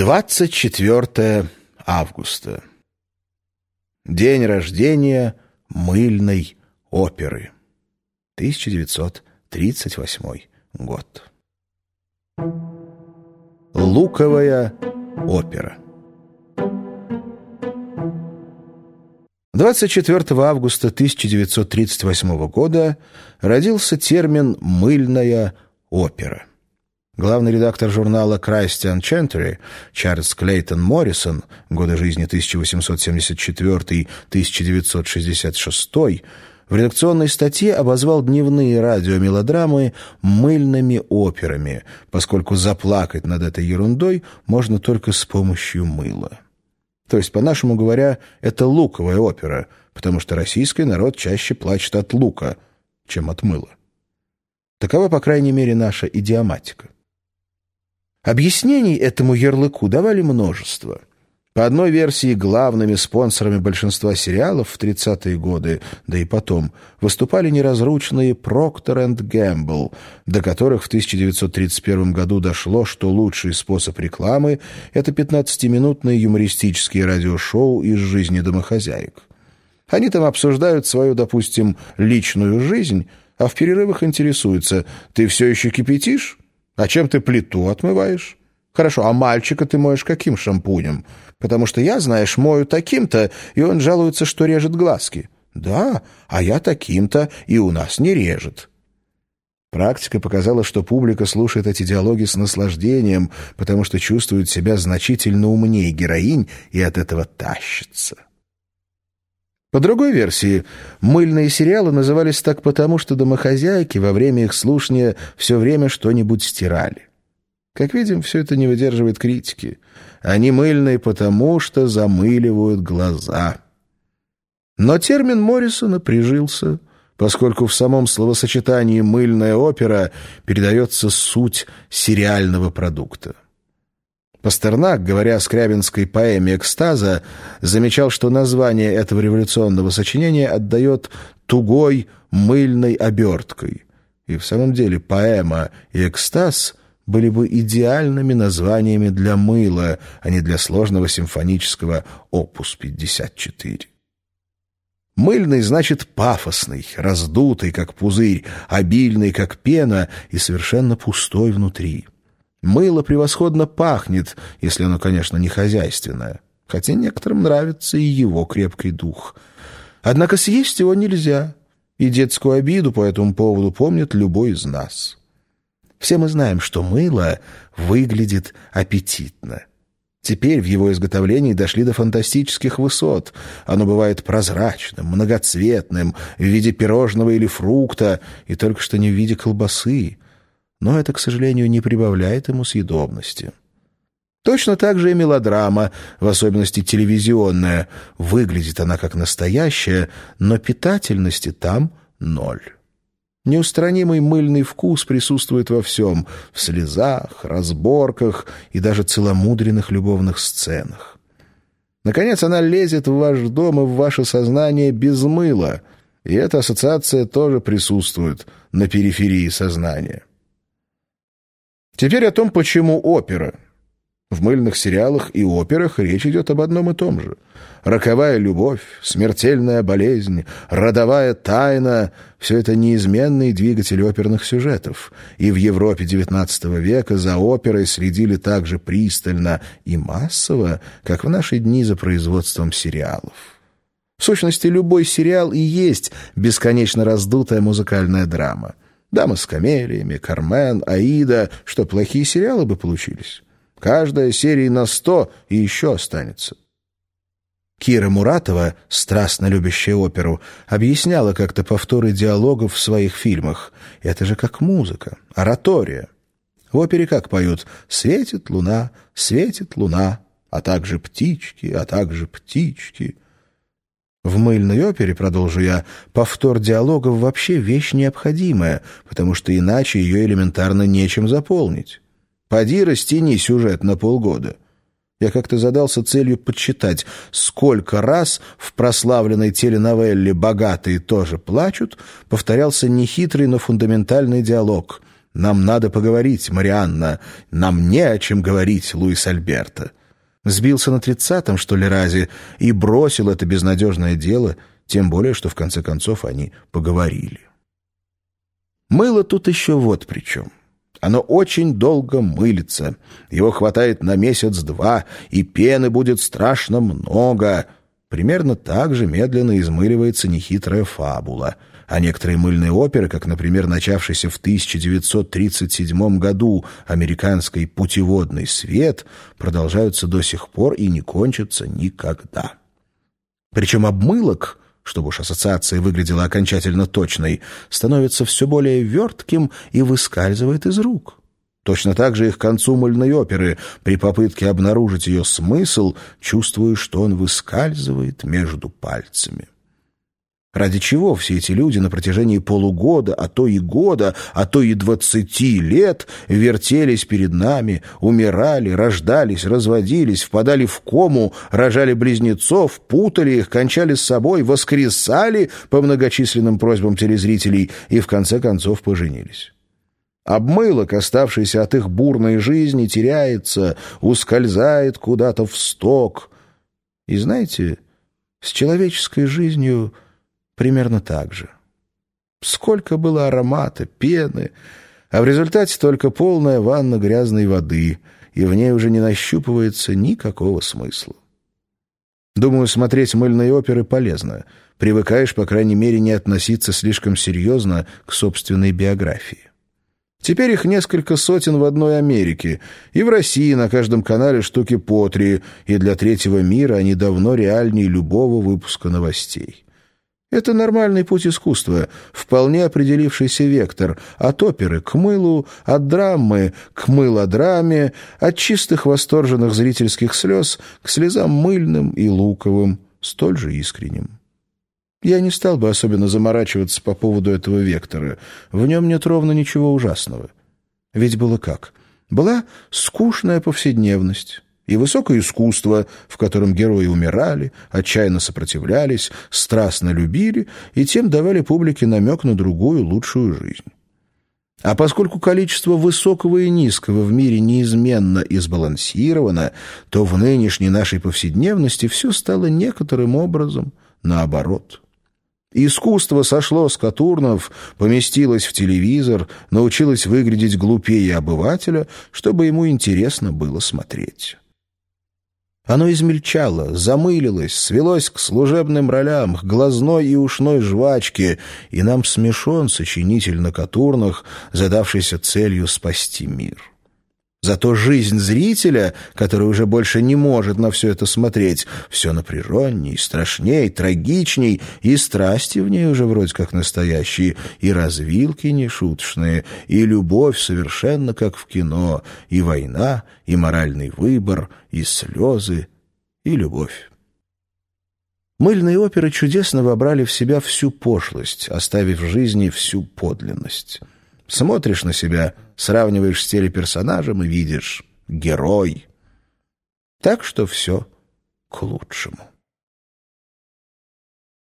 24 августа. День рождения мыльной оперы. 1938 год. Луковая опера. 24 августа 1938 года родился термин «мыльная опера». Главный редактор журнала «Christian Chantry» Чарльз Клейтон Моррисон, годы жизни 1874-1966, в редакционной статье обозвал дневные радиомелодрамы «мыльными операми», поскольку заплакать над этой ерундой можно только с помощью мыла. То есть, по-нашему говоря, это луковая опера, потому что российский народ чаще плачет от лука, чем от мыла. Такова, по крайней мере, наша идиоматика. Объяснений этому ярлыку давали множество. По одной версии, главными спонсорами большинства сериалов в 30-е годы, да и потом, выступали неразручные Procter Gamble, до которых в 1931 году дошло, что лучший способ рекламы — это 15-минутные юмористические радиошоу из жизни домохозяек. Они там обсуждают свою, допустим, личную жизнь, а в перерывах интересуются «Ты все еще кипятишь?» А чем ты плиту отмываешь? Хорошо, а мальчика ты моешь каким шампунем? Потому что я, знаешь, мою таким-то, и он жалуется, что режет глазки. Да, а я таким-то, и у нас не режет. Практика показала, что публика слушает эти диалоги с наслаждением, потому что чувствует себя значительно умнее героинь и от этого тащится. По другой версии, мыльные сериалы назывались так потому, что домохозяйки во время их слушания все время что-нибудь стирали. Как видим, все это не выдерживает критики. Они мыльные потому, что замыливают глаза. Но термин Моррисона прижился, поскольку в самом словосочетании «мыльная опера» передается суть сериального продукта. Пастернак, говоря о скрябинской поэме «Экстаза», замечал, что название этого революционного сочинения отдает тугой мыльной оберткой. И в самом деле поэма и «Экстаз» были бы идеальными названиями для мыла, а не для сложного симфонического «Опус-54». Мыльный значит пафосный, раздутый, как пузырь, обильный, как пена, и совершенно пустой внутри. Мыло превосходно пахнет, если оно, конечно, не хозяйственное, хотя некоторым нравится и его крепкий дух. Однако съесть его нельзя, и детскую обиду по этому поводу помнит любой из нас. Все мы знаем, что мыло выглядит аппетитно. Теперь в его изготовлении дошли до фантастических высот. Оно бывает прозрачным, многоцветным, в виде пирожного или фрукта, и только что не в виде колбасы но это, к сожалению, не прибавляет ему съедобности. Точно так же и мелодрама, в особенности телевизионная. Выглядит она как настоящая, но питательности там ноль. Неустранимый мыльный вкус присутствует во всем — в слезах, разборках и даже целомудренных любовных сценах. Наконец, она лезет в ваш дом и в ваше сознание без мыла, и эта ассоциация тоже присутствует на периферии сознания. Теперь о том, почему опера. В мыльных сериалах и операх речь идет об одном и том же. Роковая любовь, смертельная болезнь, родовая тайна — все это неизменный двигатель оперных сюжетов. И в Европе XIX века за оперой следили так же пристально и массово, как в наши дни за производством сериалов. В сущности, любой сериал и есть бесконечно раздутая музыкальная драма. Дама с камелиями, Кармен, Аида, что плохие сериалы бы получились. Каждая серия на сто и еще останется. Кира Муратова, страстно любящая оперу, объясняла как-то повторы диалогов в своих фильмах. Это же как музыка, оратория. В опере как поют «Светит луна, светит луна», а также «Птички, а также птички». В мыльной опере, продолжу я, повтор диалогов вообще вещь необходимая, потому что иначе ее элементарно нечем заполнить. Поди растяни сюжет на полгода. Я как-то задался целью подсчитать, сколько раз в прославленной теленовелле «Богатые тоже плачут» повторялся нехитрый, но фундаментальный диалог «Нам надо поговорить, Марианна. Нам не о чем говорить, Луис Альберто». Сбился на тридцатом, что ли, разе, и бросил это безнадежное дело, тем более, что в конце концов они поговорили. Мыло тут еще вот при чем. Оно очень долго мылится. Его хватает на месяц-два, и пены будет страшно много. Примерно так же медленно измыливается нехитрая фабула — а некоторые мыльные оперы, как, например, начавшийся в 1937 году американский «Путеводный свет», продолжаются до сих пор и не кончатся никогда. Причем обмылок, чтобы уж ассоциация выглядела окончательно точной, становится все более вертким и выскальзывает из рук. Точно так же и к концу мыльной оперы, при попытке обнаружить ее смысл, чувствую, что он выскальзывает между пальцами. Ради чего все эти люди на протяжении полугода, а то и года, а то и двадцати лет вертелись перед нами, умирали, рождались, разводились, впадали в кому, рожали близнецов, путали их, кончали с собой, воскресали по многочисленным просьбам телезрителей и в конце концов поженились? Обмылок, оставшийся от их бурной жизни, теряется, ускользает куда-то в сток. И знаете, с человеческой жизнью примерно так же. Сколько было аромата, пены, а в результате только полная ванна грязной воды, и в ней уже не нащупывается никакого смысла. Думаю, смотреть мыльные оперы полезно. Привыкаешь, по крайней мере, не относиться слишком серьезно к собственной биографии. Теперь их несколько сотен в одной Америке, и в России на каждом канале штуки по три, и для третьего мира они давно реальнее любого выпуска новостей. Это нормальный путь искусства, вполне определившийся вектор, от оперы к мылу, от драмы к мылодраме, от чистых восторженных зрительских слез к слезам мыльным и луковым, столь же искренним. Я не стал бы особенно заморачиваться по поводу этого вектора. В нем нет ровно ничего ужасного. Ведь было как? Была скучная повседневность и высокое искусство, в котором герои умирали, отчаянно сопротивлялись, страстно любили и тем давали публике намек на другую, лучшую жизнь. А поскольку количество высокого и низкого в мире неизменно и сбалансировано, то в нынешней нашей повседневности все стало некоторым образом наоборот. Искусство сошло с Катурнов, поместилось в телевизор, научилось выглядеть глупее обывателя, чтобы ему интересно было смотреть. Оно измельчало, замылилось, свелось к служебным ролям, к глазной и ушной жвачке, и нам смешон сочинитель на Катурнах, задавшийся целью спасти мир. Зато жизнь зрителя, который уже больше не может на все это смотреть, все напряженней, страшней, трагичней, и страсти в ней уже вроде как настоящие, и развилки нешуточные, и любовь совершенно как в кино, и война, и моральный выбор, и слезы, и любовь. Мыльные оперы чудесно вобрали в себя всю пошлость, оставив в жизни всю подлинность. Смотришь на себя, сравниваешь с телеперсонажем и видишь — герой. Так что все к лучшему.